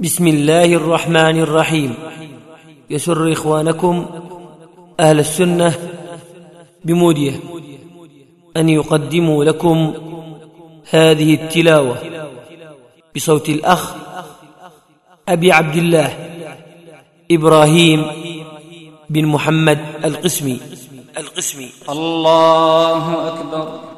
بسم الله الرحمن الرحيم. يسر إخوانكم أهل السنة بمودية أن يقدموا لكم هذه التلاوة بصوت الأخ أبي عبد الله إبراهيم بن محمد القسمي. القسمي الله أكبر.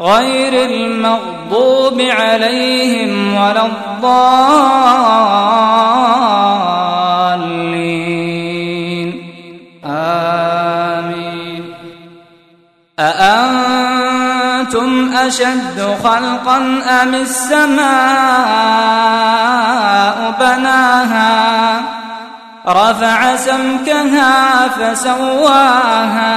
غير المغضوب عليهم ولا الضالين. آمين. أأنتم أشد خلقا أم السماء بناها؟ رفع سمكها فسواها.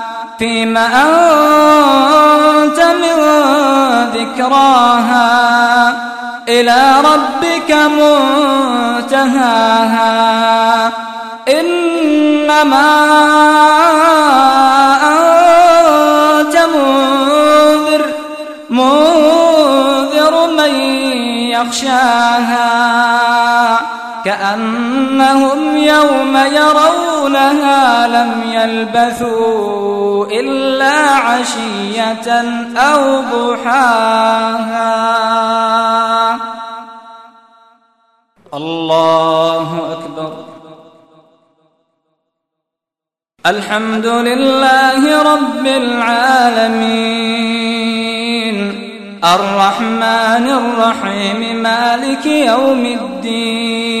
فيم أنت من ذكراها إلى ربك منتهاها إنما أنت منذر منذر من يخشاها كأنهم يوم يرونها لم يلبثوا إلا عشية أو ضحاها. الله أكبر. الحمد لله رب العالمين. الرحمن الرحيم مالك يوم الدين.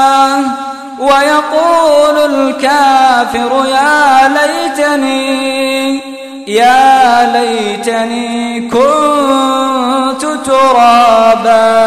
ويقول الكافر يا ليتني يا ليتني كنت ترابا.